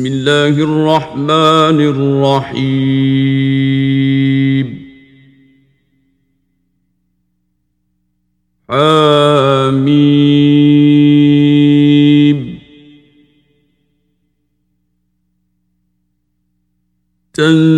بسم الله الرحمن الرحيم حميم تنزيل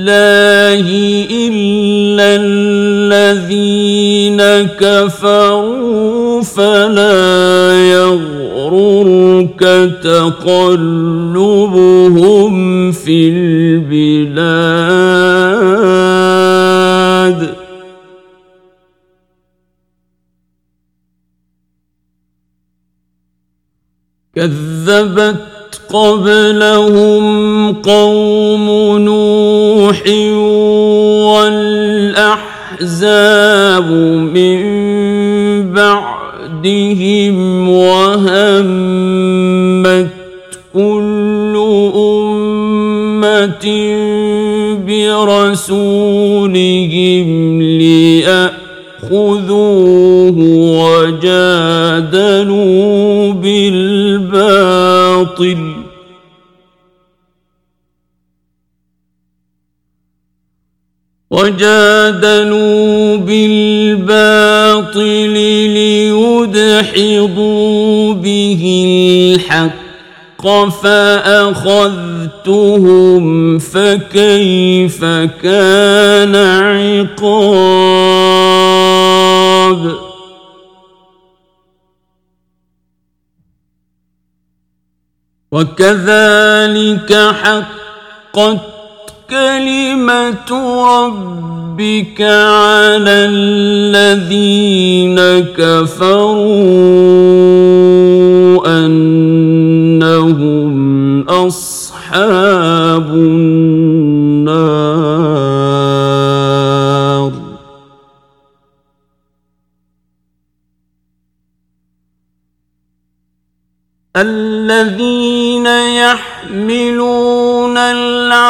الله إلا الذين كفروا فلا يغررك تقلبهم في البلاد. كذبت قبلهم قوم نور نوح والأحزاب من بعدهم وهمت كل أمة برسولهم ليأخذوه وجادلوا بالباطل وجادلوا بالباطل ليدحضوا به الحق فأخذتهم فكيف كان عقاب وكذلك حقت كلمة ربك على الذين كفروا أنهم أصحاب النار. الذين يحملون العالم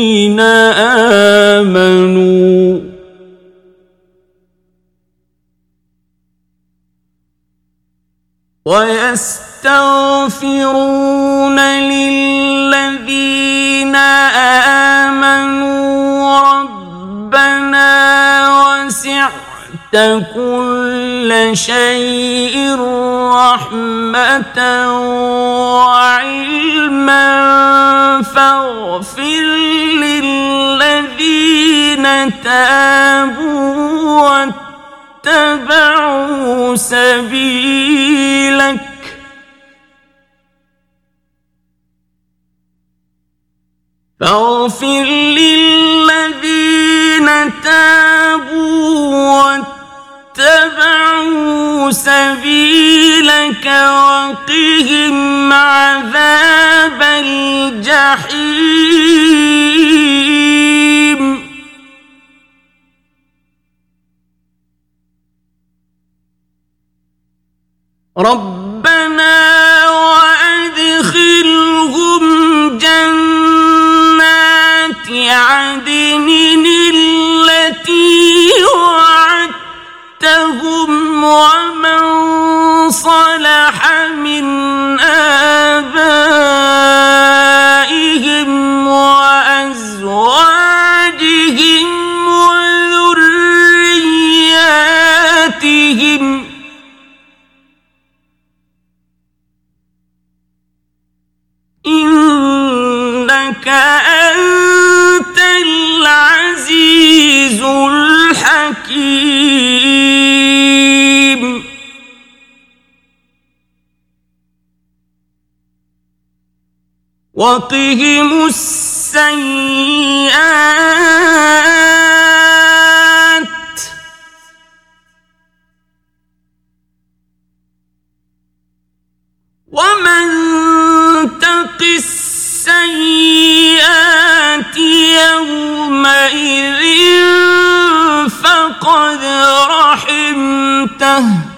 ويستغفرون للذين آمنوا ربنا وسعت كل شيء رحمة وعلما فاغفر للذين تابوا اتبعوا سبيلك. فاغفر للذين تابوا واتبعوا سبيلك وقهم عذاب الجحيم. ربنا وأدخلهم جنات عدن التي وعدتهم ومن صلح من آبائهم إنك أنت العزيز الحكيم. وقهم السيئات رحمته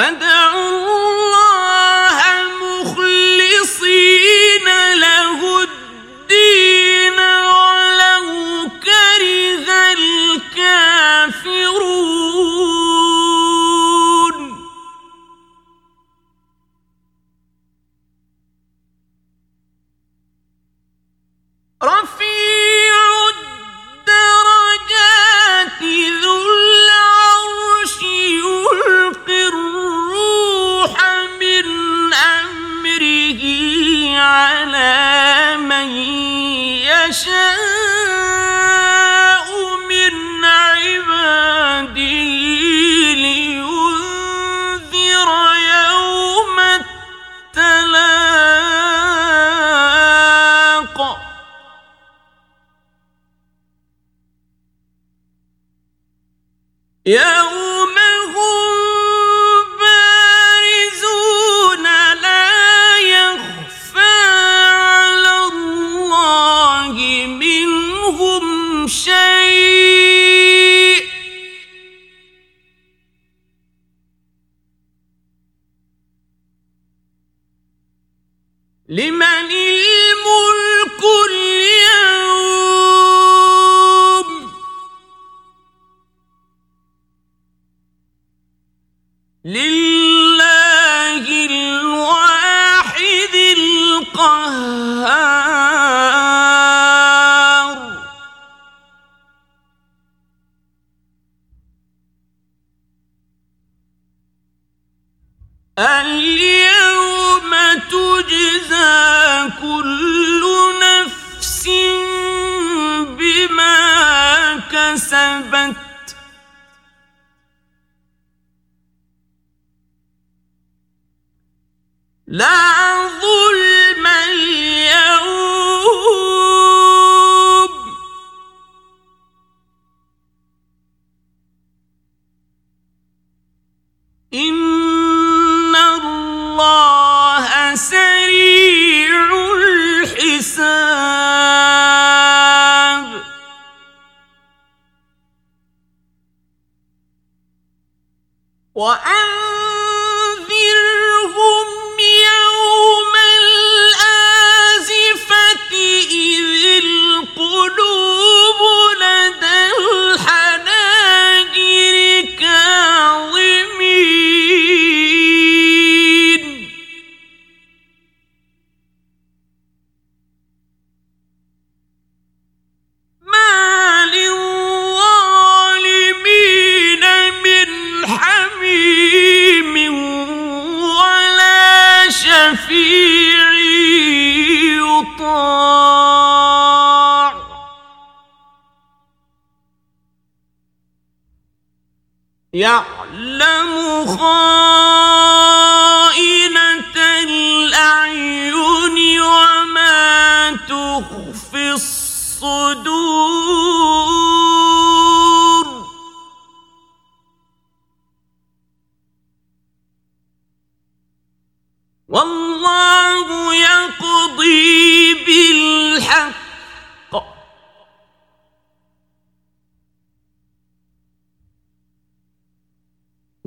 بند كسبت لا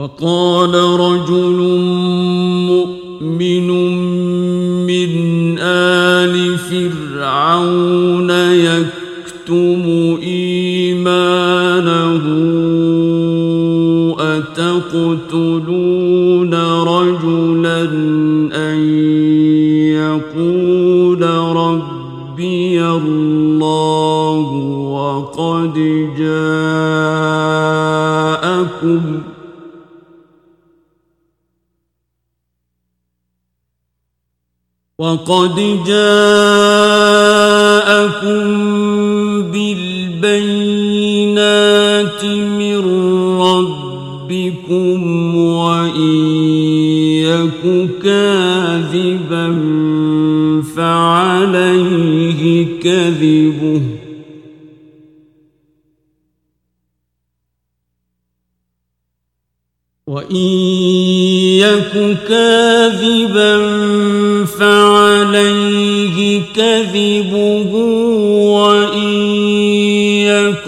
وقال رجل وَقَدْ جَاءَكُمْ بِالْبَيِّنَاتِ مِنْ رَبِّكُمْ وَإِنْ يَكُ كَاذِبًا فَعَلَيْهِ كَذِبُهُ وَإِنْ يَكُ كَاذِبًا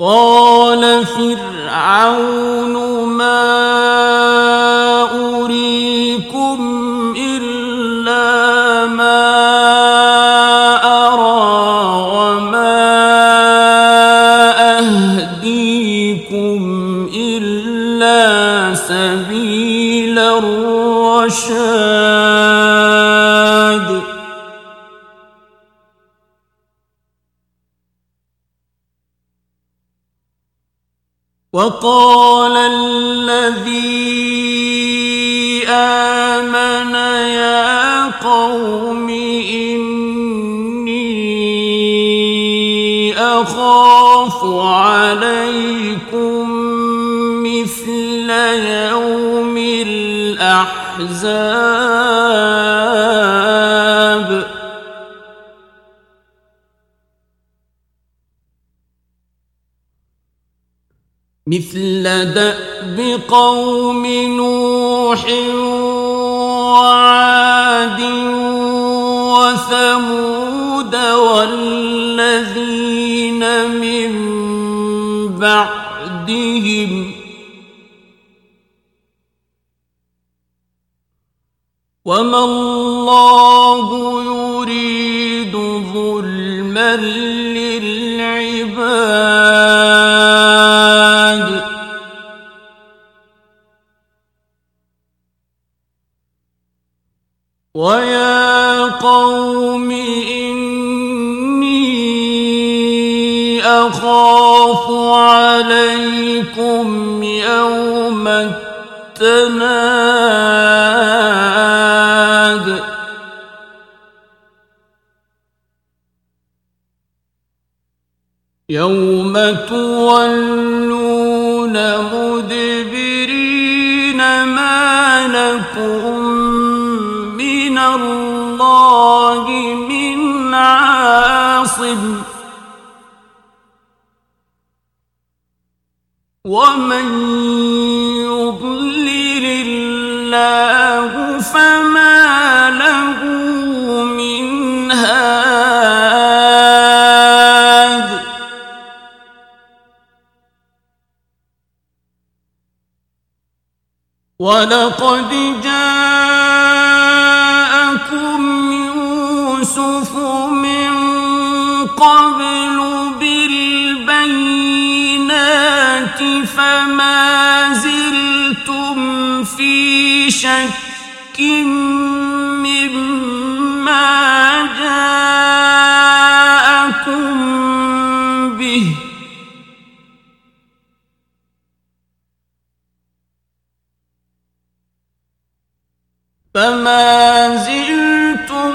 قال فرعون وقال مثل دأب قوم نوح وعاد وثمود والذين من بعدهم وما الله عليكم يوم التناد. يوم تولون مدبرين ما لكم من الله من عاصم. ولقد جاءكم يوسف من قبل بالبينات فما زلتم في شك مما جاءكم فما زلتم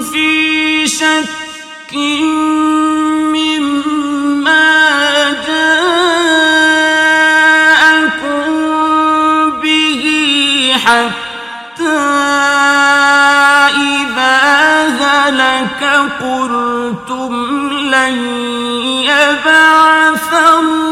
في شك مما جاءكم به حتى إذا هلك قلتم لن يبعث الله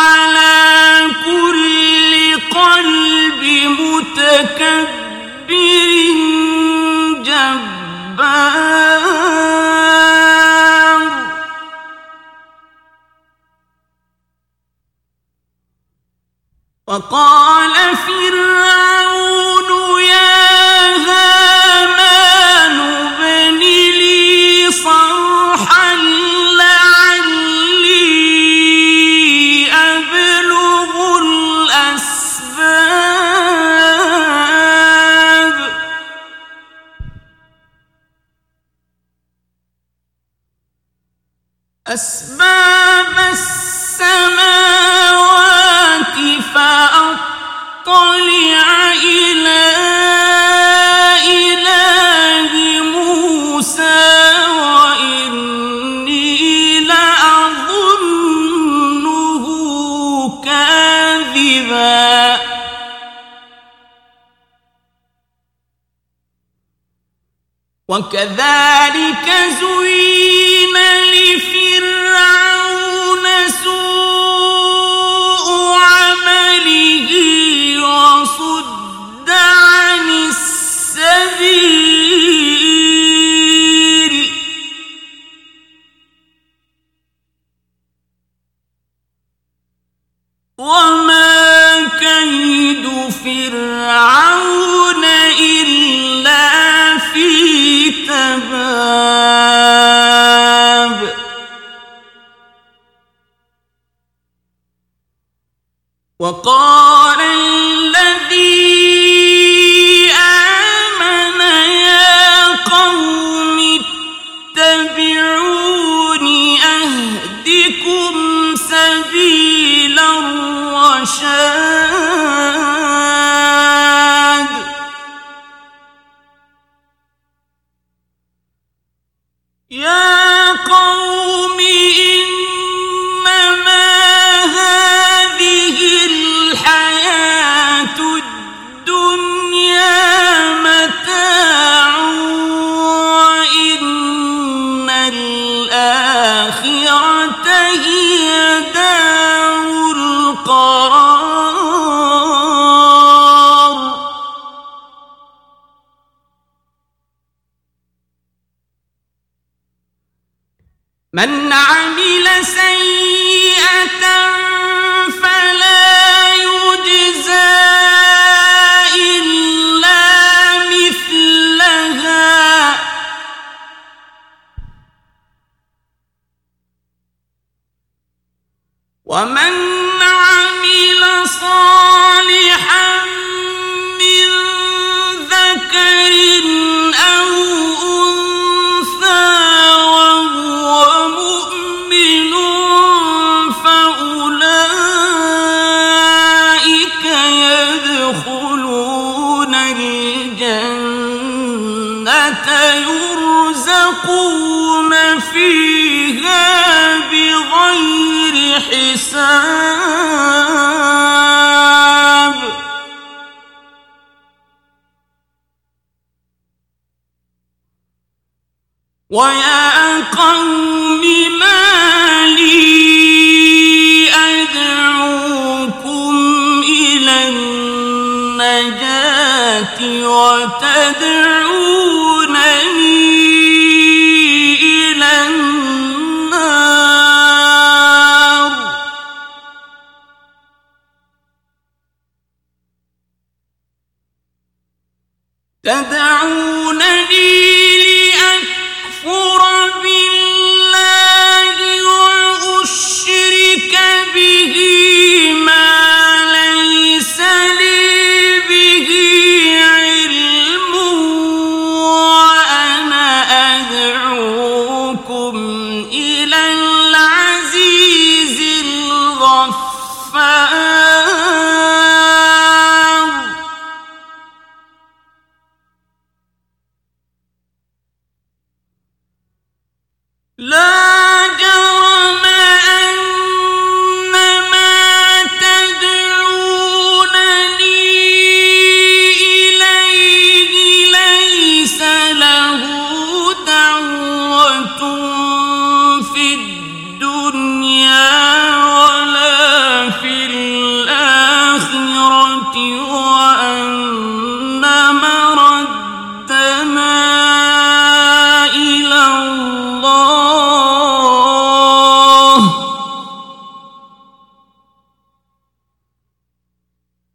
وقال فرعون وكذلك زين لِفَرِيقٍ وقال من يرزقون فيها بغير حساب. ويا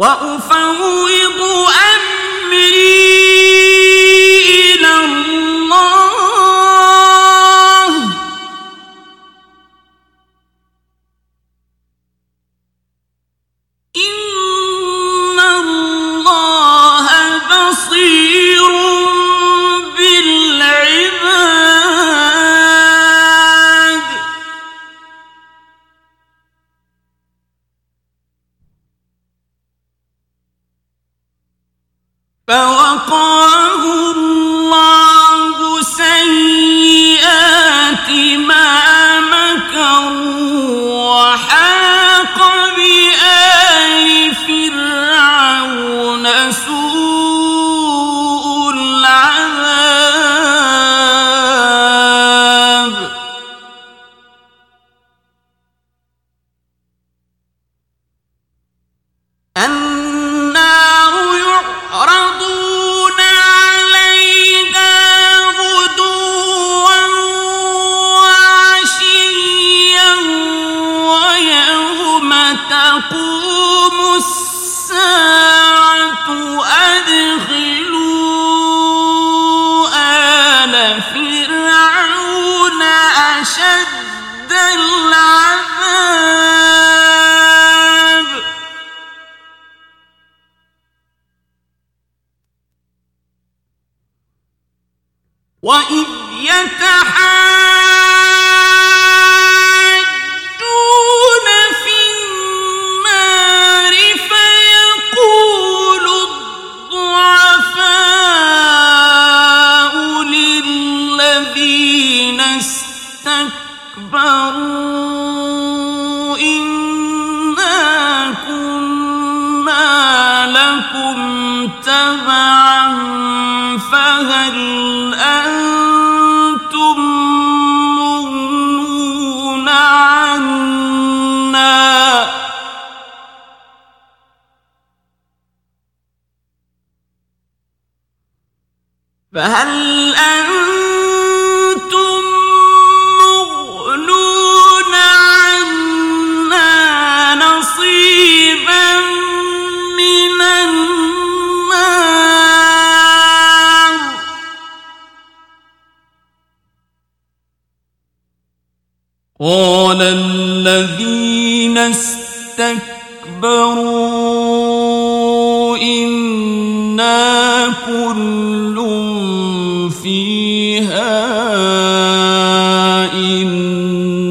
وأفوض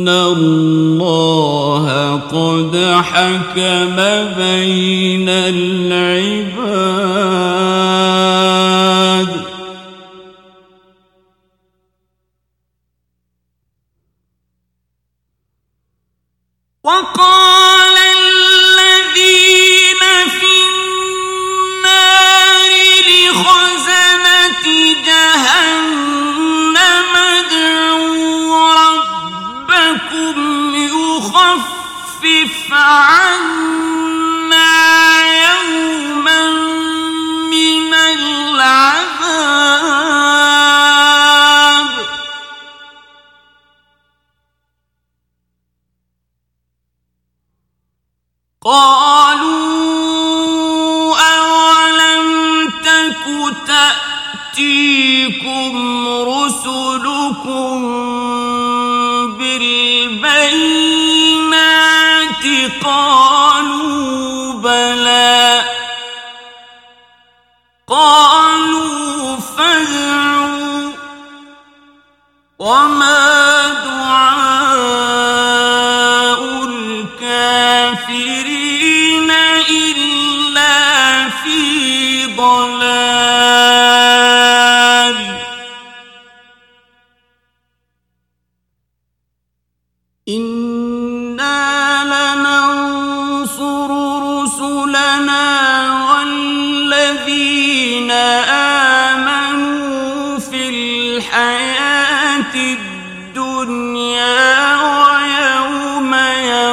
إن الله قد حكم بين العباد وقال وما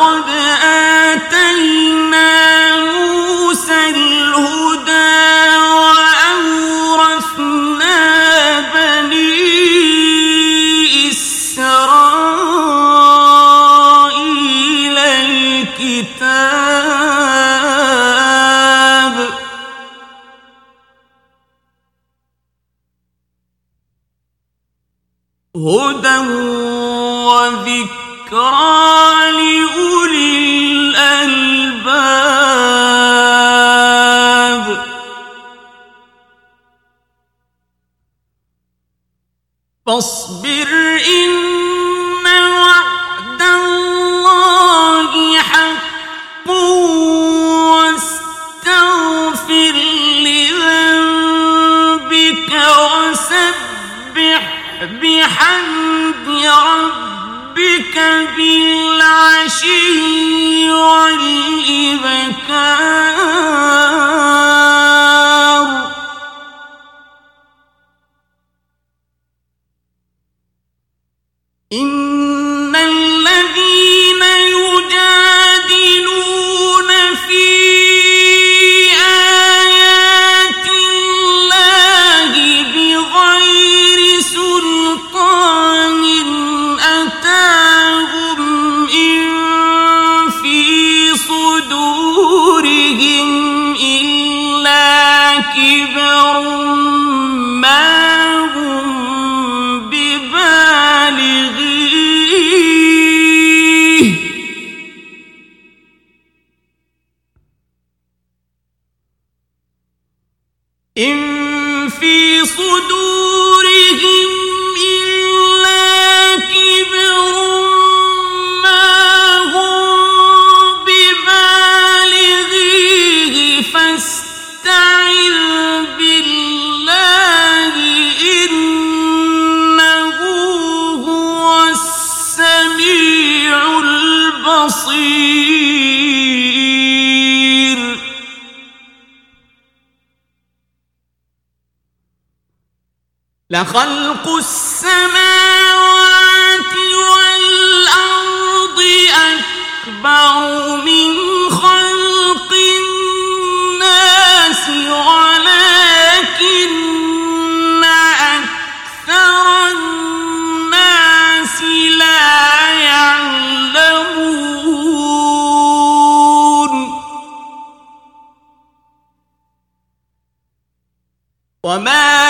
قد آل بالعشي والإبكار. إن لخلق السماوات والأرض أكبر من خلق الناس ولكن أكثر الناس لا يعلمون. وما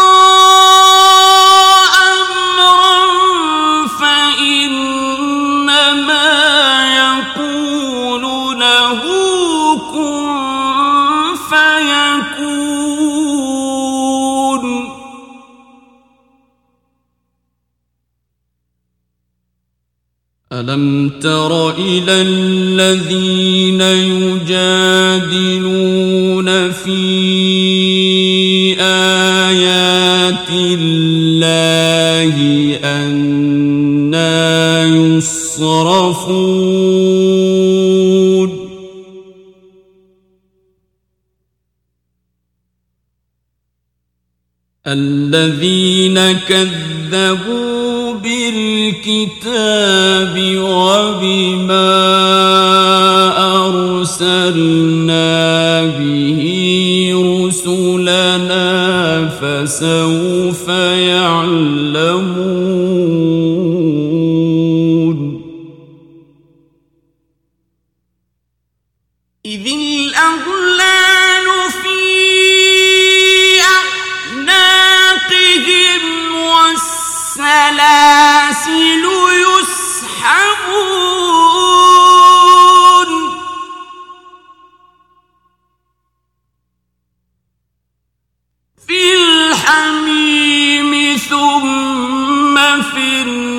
ألم تر إلى الذين يجادلون في آيات الله أنا يصرفون الذين كذبوا بالكتاب وبما أرسلنا به رسلنا فسوف يعلم ثم في النار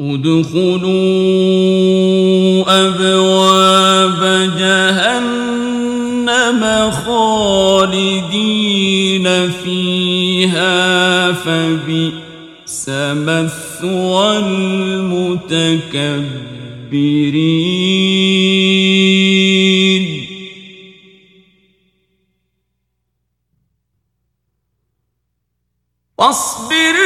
ادخلوا أبواب جهنم خالدين فيها فبئس مثوى المتكبرين. واصبر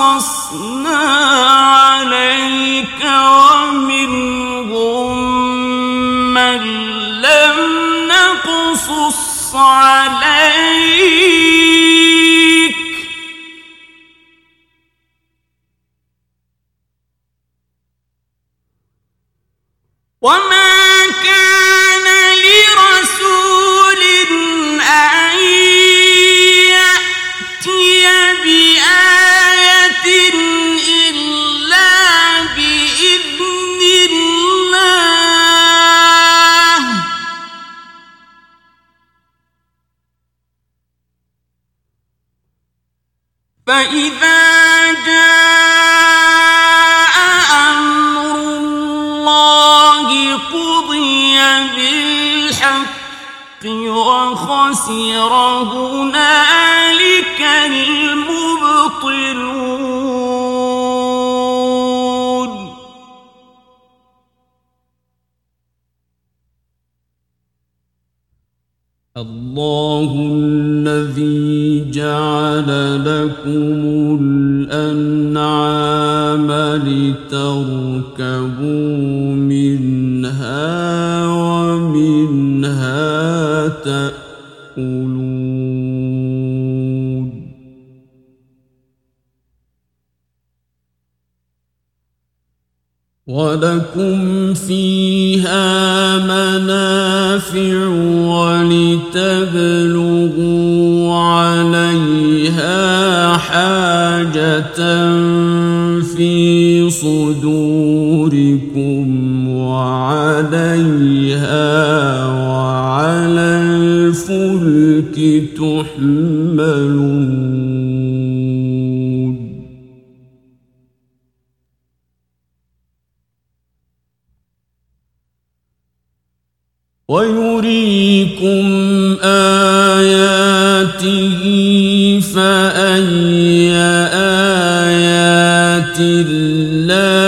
قصصنا عليك ومنهم من لم نقصص عليك فإذا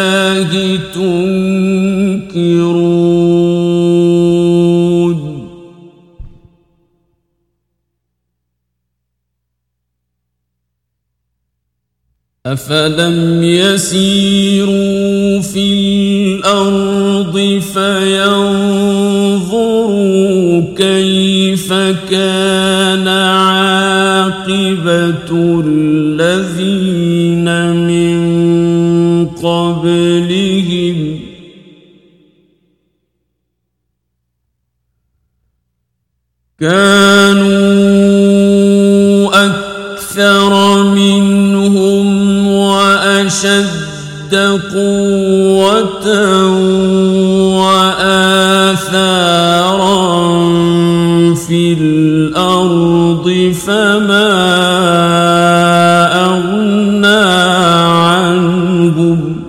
الله تنكرون. أفلم يسيروا في الأرض فينظروا كيف كان عاقبة الذين وأشد قوة وآثارا في الأرض فما أغنى عنهم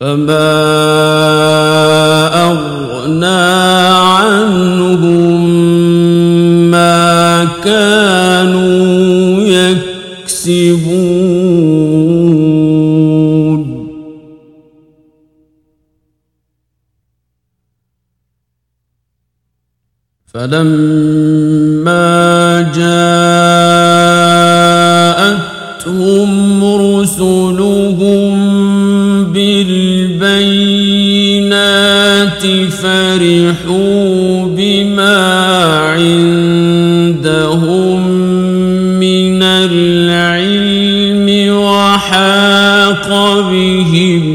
فما فلما جاءتهم رسلهم بالبينات فرحوا بما عندهم من العلم وحاق بهم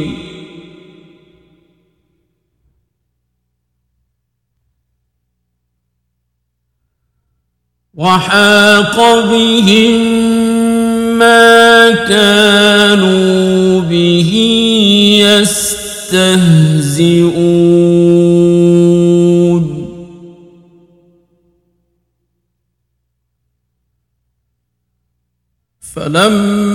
وحاق بهم ما كانوا به يستهزئون. فلما